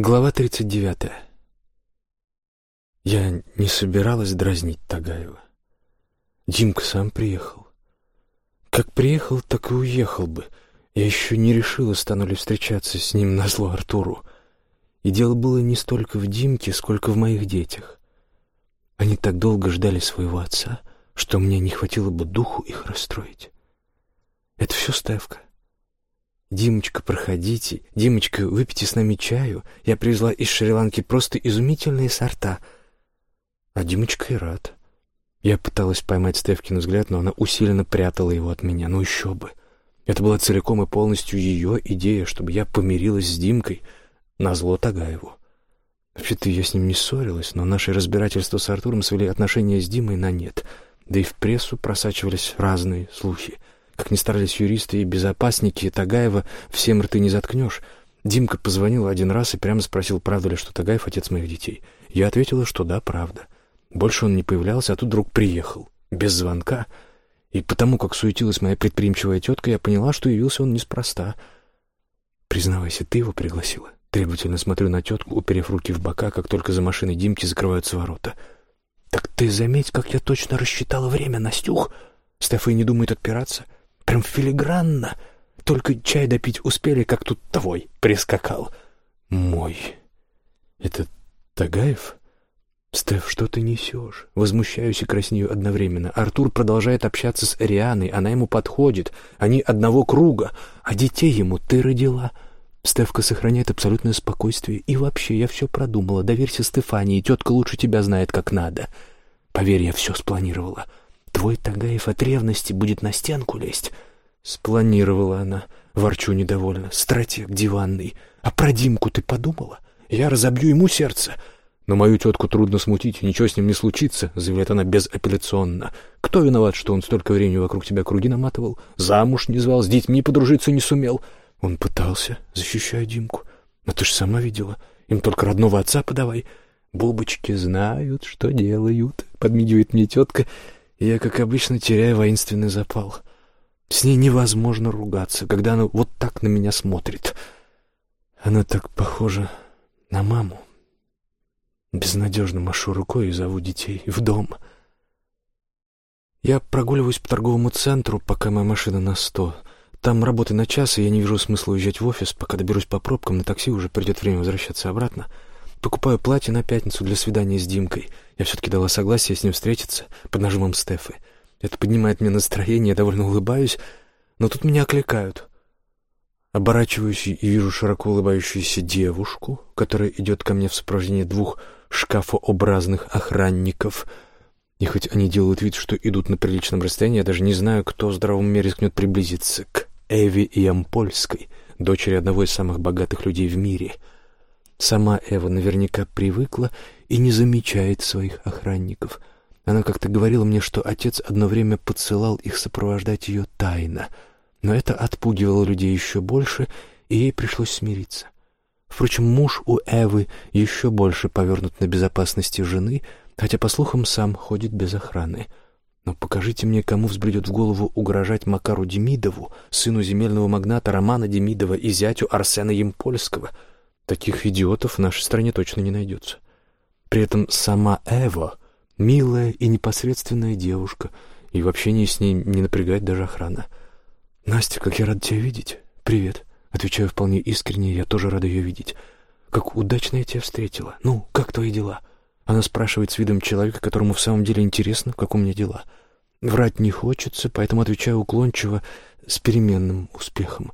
Глава 39. Я не собиралась дразнить Тагаева. Димка сам приехал. Как приехал, так и уехал бы. Я еще не решила, стану ли встречаться с ним на зло Артуру. И дело было не столько в Димке, сколько в моих детях. Они так долго ждали своего отца, что мне не хватило бы духу их расстроить. Это все Стевка. «Димочка, проходите. Димочка, выпейте с нами чаю. Я привезла из Шри-Ланки просто изумительные сорта». А Димочка и рад. Я пыталась поймать Стевкин взгляд, но она усиленно прятала его от меня. Ну еще бы. Это была целиком и полностью ее идея, чтобы я помирилась с Димкой на зло Тагаеву. Вообще-то я с ним не ссорилась, но наши разбирательства с Артуром свели отношения с Димой на нет. Да и в прессу просачивались разные слухи — как ни старались юристы и безопасники Тагаева, всем рты не заткнешь. Димка позвонил один раз и прямо спросил, правда ли, что Тагаев — отец моих детей. Я ответила, что да, правда. Больше он не появлялся, а тут вдруг приехал. Без звонка. И потому, как суетилась моя предприимчивая тетка, я поняла, что явился он неспроста. «Признавайся, ты его пригласила?» Требовательно смотрю на тетку, уперев руки в бока, как только за машиной Димки закрываются ворота. «Так ты заметь, как я точно рассчитала время, Настюх!» Стефа и не думает отпираться. Прям филигранно. Только чай допить успели, как тут твой прискакал. Мой. Это Тагаев? Стеф, что ты несешь? Возмущаюсь и краснею одновременно. Артур продолжает общаться с Арианой, она ему подходит. Они одного круга, а детей ему ты родила. Стефка сохраняет абсолютное спокойствие. И вообще, я все продумала. Доверься Стефании, тетка лучше тебя знает, как надо. Поверь, я все спланировала. Твой Тагаев от ревности будет на стенку лезть. Спланировала она, ворчу недовольно. Стратег диванный. А про Димку ты подумала? Я разобью ему сердце. Но мою тетку трудно смутить, ничего с ним не случится, заявляет она безапелляционно. Кто виноват, что он столько времени вокруг тебя круги наматывал? Замуж не звал, с детьми подружиться не сумел. Он пытался, защищая Димку. Но ты ж сама видела. Им только родного отца подавай. Бубочки знают, что делают, подмигивает мне тетка я, как обычно, теряю воинственный запал. С ней невозможно ругаться, когда она вот так на меня смотрит. Она так похожа на маму. Безнадежно машу рукой и зову детей в дом. Я прогуливаюсь по торговому центру, пока моя машина на сто. Там работы на час, и я не вижу смысла уезжать в офис, пока доберусь по пробкам, на такси уже придет время возвращаться обратно. Покупаю платье на пятницу для свидания с Димкой. Я все-таки дала согласие с ним встретиться под нажимом Стефы. Это поднимает мне настроение, я довольно улыбаюсь, но тут меня окликают. Оборачиваюсь и вижу широко улыбающуюся девушку, которая идет ко мне в сопровождении двух шкафообразных охранников. И хоть они делают вид, что идут на приличном расстоянии, я даже не знаю, кто в здравом уме рискнет приблизиться к Эви Ямпольской, дочери одного из самых богатых людей в мире — Сама Эва наверняка привыкла и не замечает своих охранников. Она как-то говорила мне, что отец одно время подсылал их сопровождать ее тайно, но это отпугивало людей еще больше, и ей пришлось смириться. Впрочем, муж у Эвы еще больше повернут на безопасности жены, хотя, по слухам, сам ходит без охраны. Но покажите мне, кому взбредет в голову угрожать Макару Демидову, сыну земельного магната Романа Демидова и зятю Арсена Емпольского — Таких идиотов в нашей стране точно не найдется. При этом сама Эва — милая и непосредственная девушка, и в общении с ней не напрягает даже охрана. «Настя, как я рад тебя видеть!» «Привет!» — отвечаю вполне искренне, я тоже рада ее видеть. «Как удачно я тебя встретила! Ну, как твои дела?» Она спрашивает с видом человека, которому в самом деле интересно, как у меня дела. Врать не хочется, поэтому отвечаю уклончиво, с переменным успехом.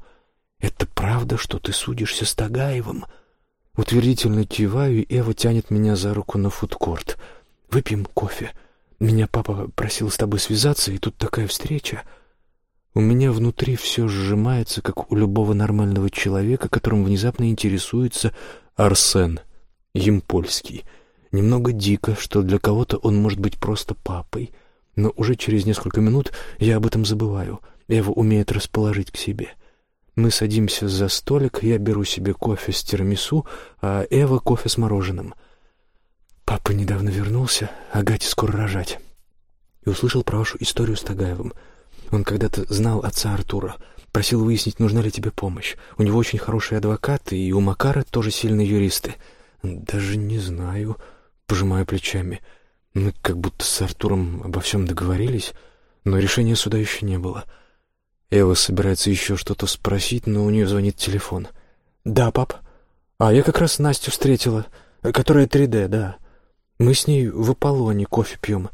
«Это правда, что ты судишься с Тагаевым?» Утвердительно киваю, и Эва тянет меня за руку на фудкорт. «Выпьем кофе. Меня папа просил с тобой связаться, и тут такая встреча». У меня внутри все сжимается, как у любого нормального человека, которым внезапно интересуется Арсен Емпольский. Немного дико, что для кого-то он может быть просто папой, но уже через несколько минут я об этом забываю. Эва умеет расположить к себе — мы садимся за столик, я беру себе кофе с тирамису, а Эва кофе с мороженым. Папа недавно вернулся, а Гате скоро рожать. И услышал про вашу историю с Тагаевым. Он когда-то знал отца Артура. Просил выяснить, нужна ли тебе помощь. У него очень хорошие адвокаты, и у Макара тоже сильные юристы. Даже не знаю, пожимаю плечами. Мы как будто с Артуром обо всем договорились, но решения суда еще не было. Эва собирается еще что-то спросить, но у нее звонит телефон. «Да, пап. А я как раз Настю встретила, которая 3D, да. Мы с ней в Аполлоне кофе пьем.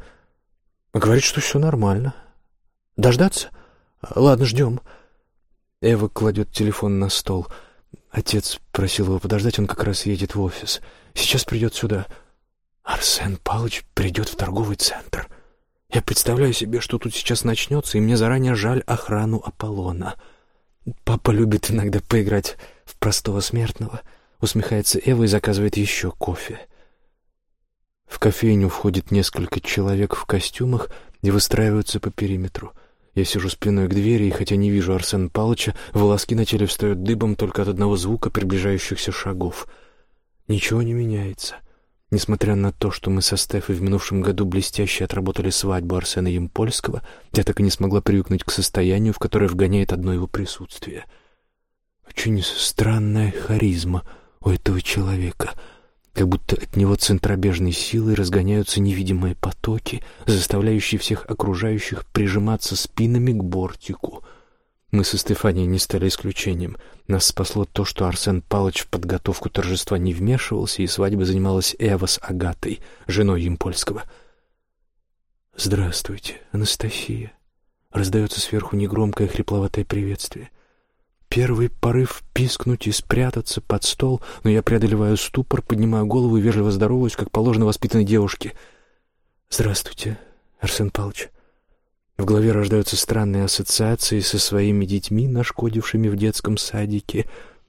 Говорит, что все нормально. Дождаться? Ладно, ждем». Эва кладет телефон на стол. Отец просил его подождать, он как раз едет в офис. Сейчас придет сюда. Арсен Павлович придет в торговый центр. Я представляю себе, что тут сейчас начнется, и мне заранее жаль охрану Аполлона. Папа любит иногда поиграть в простого смертного. Усмехается Эва и заказывает еще кофе. В кофейню входит несколько человек в костюмах и выстраиваются по периметру. Я сижу спиной к двери, и хотя не вижу Арсена Павловича, волоски на теле встают дыбом только от одного звука приближающихся шагов. Ничего не меняется. Несмотря на то, что мы со Стефой в минувшем году блестяще отработали свадьбу Арсена Емпольского, я так и не смогла привыкнуть к состоянию, в которое вгоняет одно его присутствие. Очень странная харизма у этого человека — как будто от него центробежной силой разгоняются невидимые потоки, заставляющие всех окружающих прижиматься спинами к бортику. Мы со Стефанией не стали исключением. Нас спасло то, что Арсен Палыч в подготовку торжества не вмешивался, и свадьбой занималась Эва с Агатой, женой Емпольского. «Здравствуйте, Анастасия!» Раздается сверху негромкое хрипловатое приветствие — Первый порыв пискнуть и спрятаться под стол, но я преодолеваю ступор, поднимаю голову и вежливо здороваюсь, как положено воспитанной девушке. «Здравствуйте, Арсен Павлович». В голове рождаются странные ассоциации со своими детьми, нашкодившими в детском садике,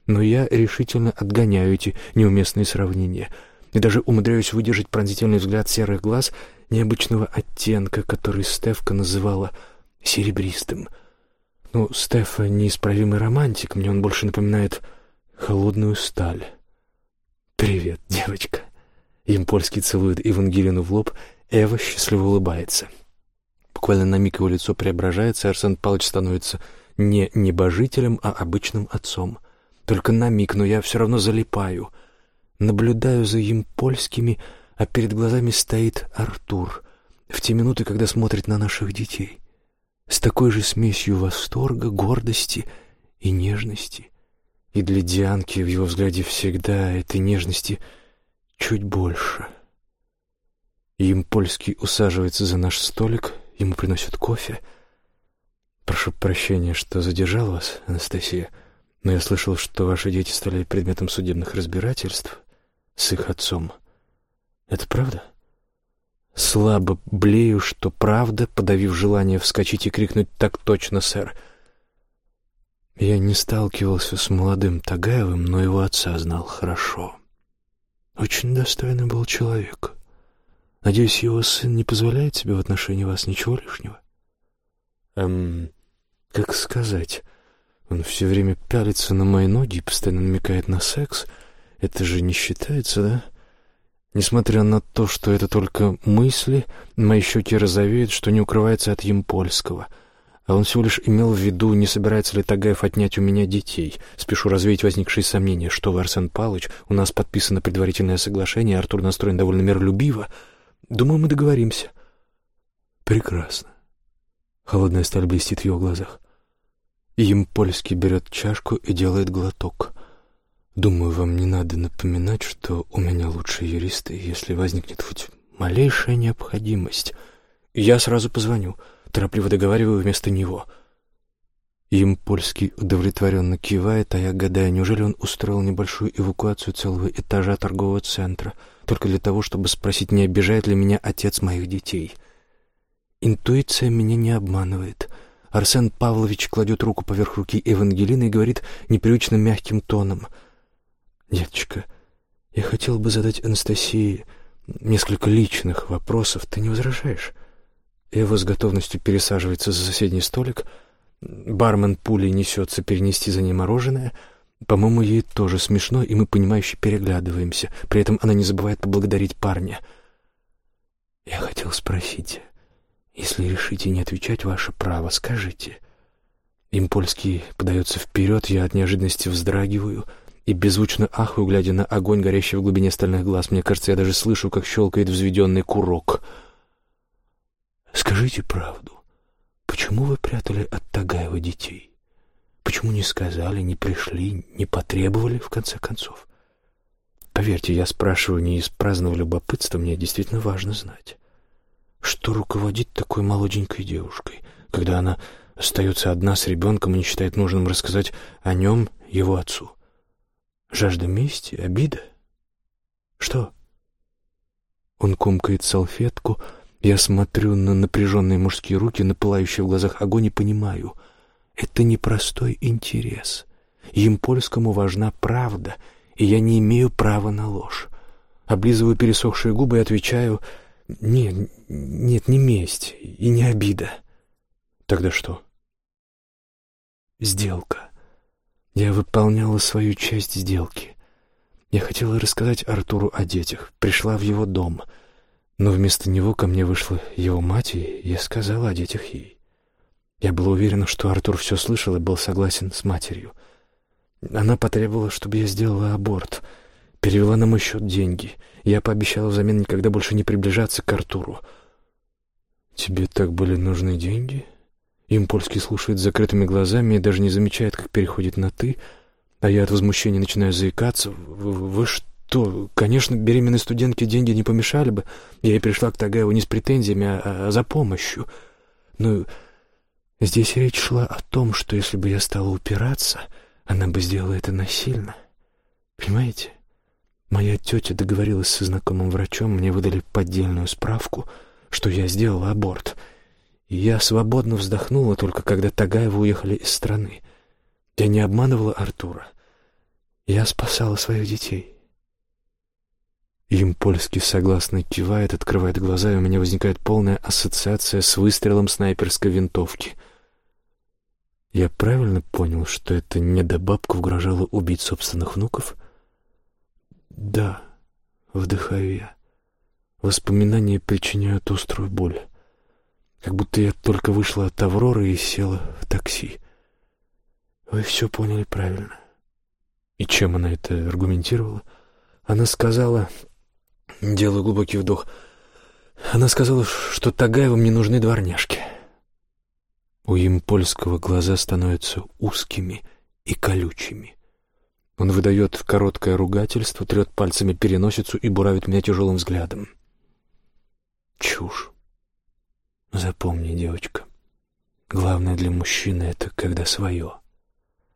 но я решительно отгоняю эти неуместные сравнения и даже умудряюсь выдержать пронзительный взгляд серых глаз необычного оттенка, который Стевка называла «серебристым». Ну, Стефа неисправимый романтик, мне он больше напоминает холодную сталь. «Привет, девочка!» Импольский целует Евангелину в лоб, Эва счастливо улыбается. Буквально на миг его лицо преображается, и Арсен Павлович становится не небожителем, а обычным отцом. Только на миг, но я все равно залипаю. Наблюдаю за импольскими, а перед глазами стоит Артур в те минуты, когда смотрит на наших детей с такой же смесью восторга, гордости и нежности. И для Дианки в его взгляде всегда этой нежности чуть больше. Им польский усаживается за наш столик, ему приносят кофе. «Прошу прощения, что задержал вас, Анастасия, но я слышал, что ваши дети стали предметом судебных разбирательств с их отцом. Это правда?» Слабо блею, что правда, подавив желание вскочить и крикнуть «Так точно, сэр!» Я не сталкивался с молодым Тагаевым, но его отца знал хорошо. Очень достойный был человек. Надеюсь, его сын не позволяет себе в отношении вас ничего лишнего? Эм, как сказать? Он все время пялится на мои ноги и постоянно намекает на секс. Это же не считается, да? Несмотря на то, что это только мысли, мои щеки розовеют, что не укрывается от Емпольского. А он всего лишь имел в виду, не собирается ли Тагаев отнять у меня детей. Спешу развеять возникшие сомнения. Что вы, Арсен Павлович, у нас подписано предварительное соглашение, Артур настроен довольно миролюбиво. Думаю, мы договоримся. Прекрасно. Холодная сталь блестит в его глазах. Емпольский берет чашку и делает глоток. Думаю, вам не надо напоминать, что у меня лучшие юристы, если возникнет хоть малейшая необходимость. Я сразу позвоню, торопливо договариваю вместо него. Им польский удовлетворенно кивает, а я гадаю, неужели он устроил небольшую эвакуацию целого этажа торгового центра, только для того, чтобы спросить, не обижает ли меня отец моих детей. Интуиция меня не обманывает. Арсен Павлович кладет руку поверх руки Евангелины и говорит непривычно мягким тоном — «Деточка, я хотел бы задать Анастасии несколько личных вопросов. Ты не возражаешь?» Эва с готовностью пересаживается за соседний столик. Бармен пулей несется перенести за ней мороженое. По-моему, ей тоже смешно, и мы, понимающе переглядываемся. При этом она не забывает поблагодарить парня. «Я хотел спросить, если решите не отвечать, ваше право, скажите». Импольский подается вперед, я от неожиданности вздрагиваю и беззвучно ахаю, глядя на огонь, горящий в глубине стальных глаз. Мне кажется, я даже слышу, как щелкает взведенный курок. «Скажите правду. Почему вы прятали от Тагаева детей? Почему не сказали, не пришли, не потребовали, в конце концов? Поверьте, я спрашиваю не из праздного любопытства, мне действительно важно знать. Что руководит такой молоденькой девушкой, когда она остается одна с ребенком и не считает нужным рассказать о нем его отцу? Жажда мести, обида? Что? Он комкает салфетку, я смотрю на напряженные мужские руки, на пылающий в глазах огонь и понимаю, это непростой интерес. Им польскому важна правда, и я не имею права на ложь. Облизываю пересохшие губы и отвечаю «Нет, нет, не месть и не обида». Тогда что? Сделка. Я выполняла свою часть сделки. Я хотела рассказать Артуру о детях, пришла в его дом, но вместо него ко мне вышла его мать, и я сказала о детях ей. Я была уверена, что Артур все слышал и был согласен с матерью. Она потребовала, чтобы я сделала аборт, перевела на мой счет деньги. Я пообещала взамен никогда больше не приближаться к Артуру. «Тебе так были нужны деньги?» Импольский слушает с закрытыми глазами и даже не замечает, как переходит на «ты», а я от возмущения начинаю заикаться. «Вы, вы что? Конечно, беременной студентке деньги не помешали бы. Я и пришла к Тагаеву не с претензиями, а, а за помощью. Но здесь речь шла о том, что если бы я стала упираться, она бы сделала это насильно. Понимаете? Моя тетя договорилась со знакомым врачом, мне выдали поддельную справку, что я сделала аборт — и я свободно вздохнула только когда Тагаевы уехали из страны. Я не обманывала Артура. Я спасала своих детей. Им польский согласно кивает, открывает глаза, и у меня возникает полная ассоциация с выстрелом снайперской винтовки. Я правильно понял, что это недобабка угрожала убить собственных внуков? Да, вдыхаю я. Воспоминания причиняют острую боль как будто я только вышла от Авроры и села в такси. Вы все поняли правильно. И чем она это аргументировала? Она сказала, делаю глубокий вдох, она сказала, что Тагаевым не нужны дворняжки. У импольского глаза становятся узкими и колючими. Он выдает короткое ругательство, трет пальцами переносицу и буравит меня тяжелым взглядом. Чушь. Запомни, девочка, главное для мужчины — это когда свое,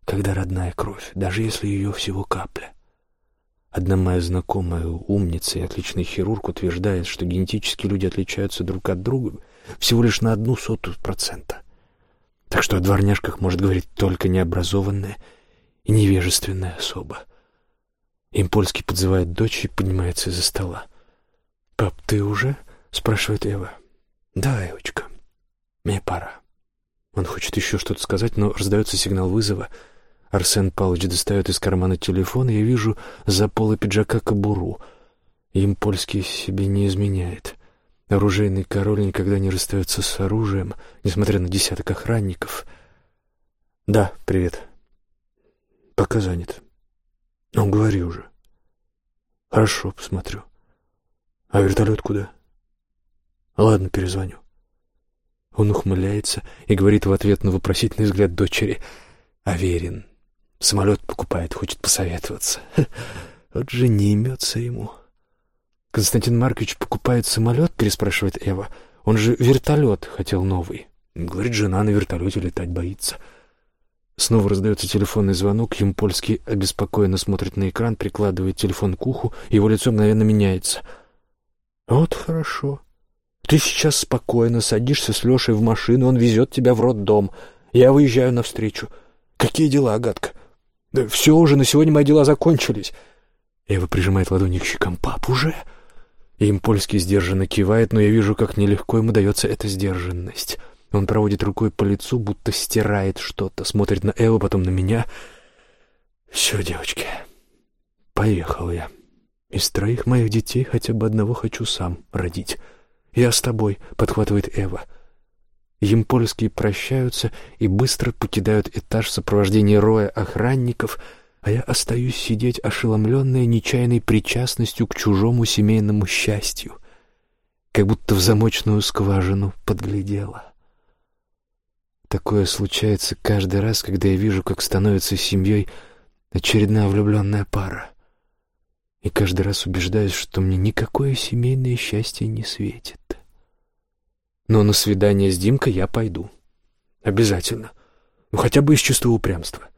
когда родная кровь, даже если ее всего капля. Одна моя знакомая умница и отличный хирург утверждает, что генетически люди отличаются друг от друга всего лишь на одну сотую процента. Так что о дворняжках может говорить только необразованная и невежественная особа. Импольский подзывает дочь и поднимается из-за стола. «Пап, ты уже?» — спрашивает Эва. «Да, Эвочка, мне пора». Он хочет еще что-то сказать, но раздается сигнал вызова. Арсен Павлович достает из кармана телефон, и я вижу за полы пиджака кобуру. Им польский себе не изменяет. Оружейный король никогда не расстается с оружием, несмотря на десяток охранников. «Да, привет. Пока занят. Ну, говори уже. Хорошо, посмотрю. А вертолет куда?» Ладно, перезвоню. Он ухмыляется и говорит в ответ на вопросительный взгляд дочери. Аверин. Самолет покупает, хочет посоветоваться. Вот же не имется ему. Константин Маркович покупает самолет, переспрашивает Эва. Он же вертолет хотел новый. Говорит, жена на вертолете летать боится. Снова раздается телефонный звонок. Юмпольский обеспокоенно смотрит на экран, прикладывает телефон к уху, его лицо мгновенно меняется. Вот хорошо. Ты сейчас спокойно садишься с Лешей в машину, он везет тебя в роддом. Я выезжаю навстречу. Какие дела, Агатка? Да все уже, на сегодня мои дела закончились. Эва прижимает ладони к щекам. Пап, уже? Им польский сдержанно кивает, но я вижу, как нелегко ему дается эта сдержанность. Он проводит рукой по лицу, будто стирает что-то, смотрит на Эву, потом на меня. Все, девочки, поехал я. Из троих моих детей хотя бы одного хочу сам родить. «Я с тобой», — подхватывает Эва. Емпольские прощаются и быстро покидают этаж в сопровождении роя охранников, а я остаюсь сидеть, ошеломленная нечаянной причастностью к чужому семейному счастью, как будто в замочную скважину подглядела. Такое случается каждый раз, когда я вижу, как становится семьей очередная влюбленная пара. И каждый раз убеждаюсь, что мне никакое семейное счастье не светит. Но на свидание с Димкой я пойду. Обязательно. Ну, хотя бы из чистого упрямства.